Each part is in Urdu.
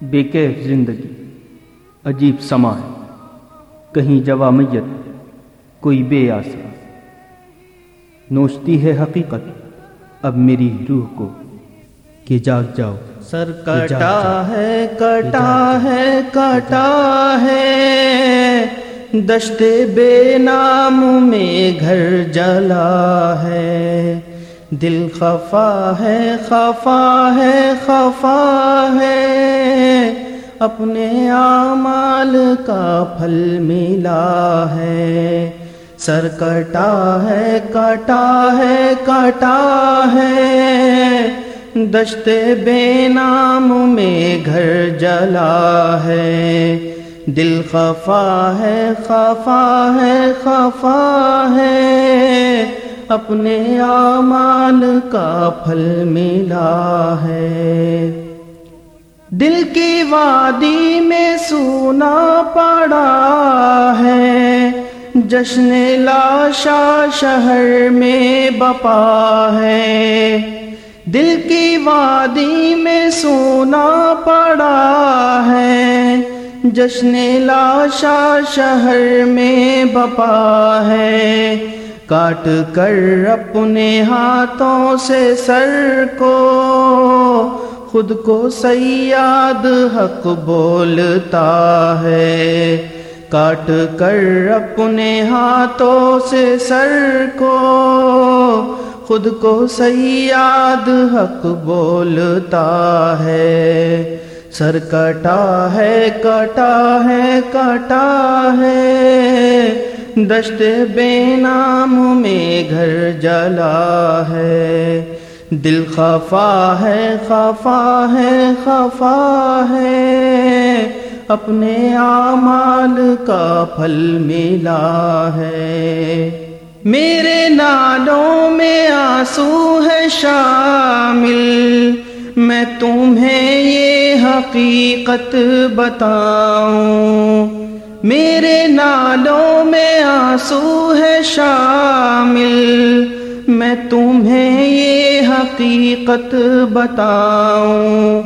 بے کیف زندگی عجیب سما ہے۔ کہیں جوا میت کوئی بے آسا۔ نوچتی ہے حقیقت اب میری روح کو کہ جاگ جاؤ سر کٹا ہے کٹا ہے کٹا ہے۔ دشت بے نام میں گھر جلا ہے۔ دل خفا ہے خفا ہے خفا ہے۔ اپنے اعمال کا پھل ملا ہے۔ سر کٹا ہے کٹا ہے کٹا ہے۔ دشت بے نام میں گھر جلا ہے۔ دل خفا ہے خفا ہے خفا ہے۔ اپنے اعمال کا پھل ملا ہے۔ دل کی وادی میں سونا پڑا ہے۔ جشن لاشا شہر میں بپا ہے۔ دل کی وادی میں سونا پڑا ہے۔ جشن لاشا شہر میں بپا ہے۔ کاٹ کر اپنے ہاتھوں سے سر کو خود کو سیاد حق بولتا ہے۔ کاٹ کر اپنے ہاتھوں سے سر کو خود کو سیاد حق بولتا ہے۔ سر کٹا ہے کٹا ہے کٹا ہے۔ دشت بے نام میں گھر جلا ہے۔ دل خفا ہے خفا ہے خفا ہے۔ اپنے اعمال کا پھل ملا ہے۔ میرے نالوں میں آنسو ہے شامل۔ میں تمہیں یہ حقیقت بتاؤں۔ میرے نالوں میں آنسو ہے شامل۔ میں تمہیں یہ حقیقت بتاؤں،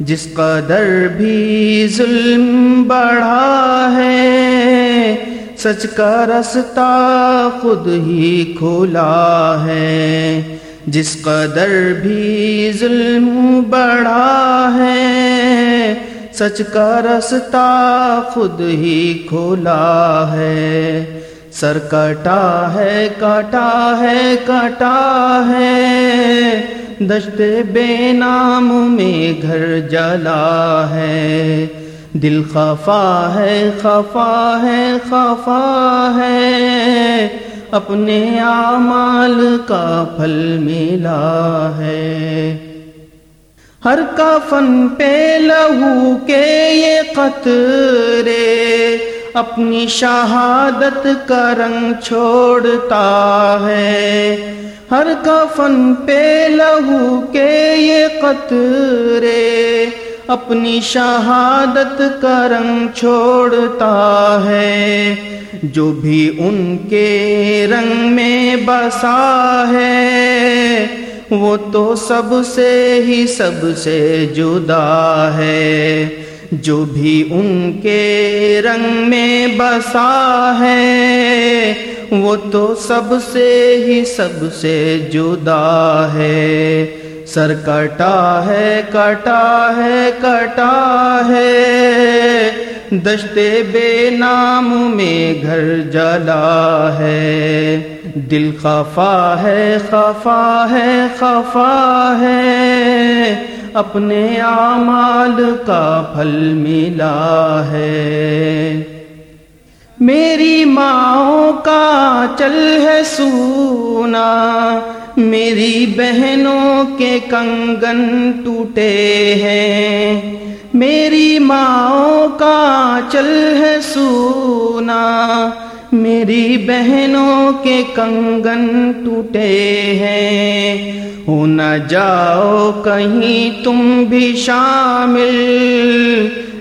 جس قدر بھی ظلم بڑھا ہے، سچ کا رستہ خود ہی کھولا ہے۔ جس قدر بھی ظلم بڑھا ہے سچ کا رستہ خود ہی کھولا ہے۔ سر کٹا ہے کٹا ہے کٹا ہے۔ دشت بے نام میں گھر جلا ہے۔ دل خفا ہے خفا ہے خفا ہے۔ اپنے اعمال کا پھل ملا ہے۔ ہر کفن پہ لہو کے یہ قطرے اپنی شہادت کا رنگ چھوڑتا ہے۔ ہر کفن پہ لہو کے یہ قطرے اپنی شہادت کا رنگ چھوڑتا ہے۔ جو بھی ان کے رنگ میں بسا ہے وہ تو سب سے ہی سب سے جدا ہے، جو بھی ان کے رنگ میں بسا ہے، وہ تو سب سے ہی سب سے جدا ہے۔ سر کٹا ہے کٹا ہے کٹا ہے۔ دشت بے نام میں گھر جلا ہے۔ دل خفا ہے خفا ہے خفا ہے۔ اپنے اعمال کا پھل ملا ہے۔ میری ماں کا چل ہے سونا۔ میری بہنوں کے کنگن ٹوٹے ہیں۔ میری ماں کا چل ہے سونا۔ میری بہنوں کے کنگن ٹوٹے ہیں۔ ہو نہ جاؤ، کہیں تم بھی شامل۔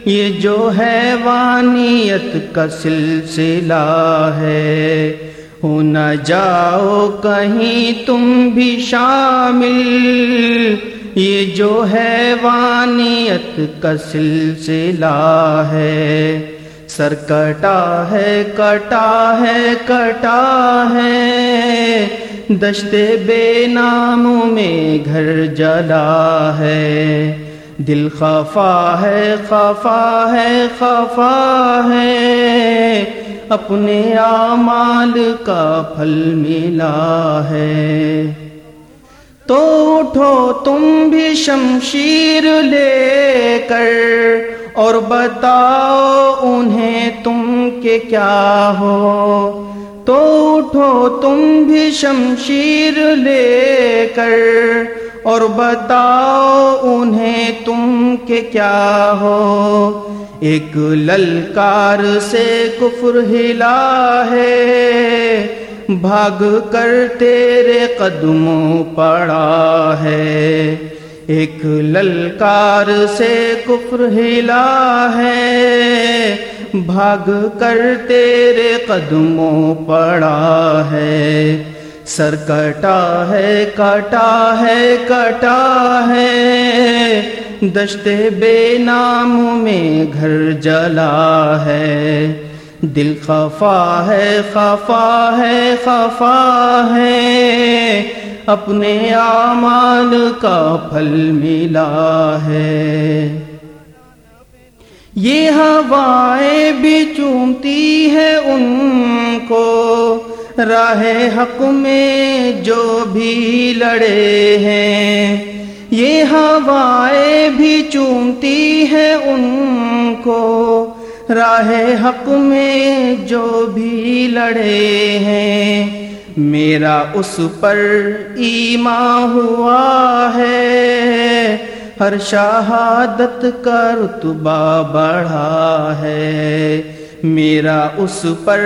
یہ جو ہے وانیت کا سلسلہ ہے۔ ہو نہ جاؤ، کہیں تم بھی شامل۔ یہ جو ہے وانیت کا سلسلہ ہے۔ سر کٹا ہے کٹا ہے کٹا ہے۔ دشتے بے نام میں گھر جلا ہے۔ دل خفا ہے خفا ہے خفا ہے۔ اپنے اعمال کا پھل ملا ہے۔ تو اٹھو تم بھی شمشیر لے کر۔ اور بتاؤ انہیں تم کے کیا ہو۔ تو اٹھو، تم بھی شمشیر لے کر۔ اور بتاؤ انہیں تم کے کیا ہو۔ ایک للکار سے کفر ہلا ہے۔ بھاگ کر تیرے قدموں پڑا ہے۔ ایک للکار سے کفر ہلا ہے۔ بھاگ کر تیرے قدموں پڑا ہے۔ سر کٹا ہے کٹا ہے کٹا ہے۔ دشتے بے نام میں گھر جلا ہے۔ دل خفا ہے خفا ہے خفا ہے۔ اپنے اعمال کا پھل ملا ہے۔ یہ ہوائیں بھی چومتی ہے ان کو۔ راہ حق میں جو بھی لڑے ہیں، یہ ہوائیں بھی چومتی ہے ان کو۔ راہ حق میں جو بھی لڑے ہیں میرا اس پر ایمان ہوا ہے۔ ہر شہادت کا رتبہ بڑھا ہے۔ میرا اس پر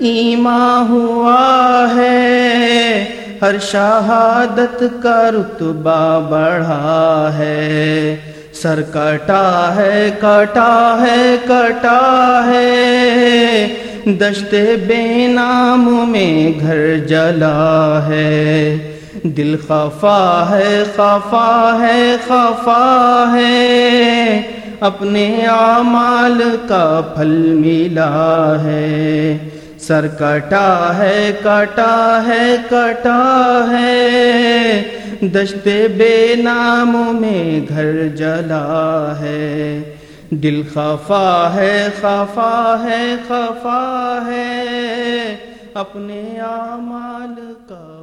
ایمان ہوا ہے۔ ہر شہادت کا رتبہ بڑھا ہے۔ سر کٹا ہے کٹا ہے کٹا ہے۔ دشتے بے نام میں گھر جلا ہے۔ دل خفا ہے خفا ہے خفا ہے۔ اپنے اعمال کا پھل ملا ہے۔ سر کٹا ہے کٹا ہے کٹا ہے۔ دشتے بے نام میں گھر جلا ہے۔ دل خفا ہے خفا ہے خفا ہے اپنے اعمال کا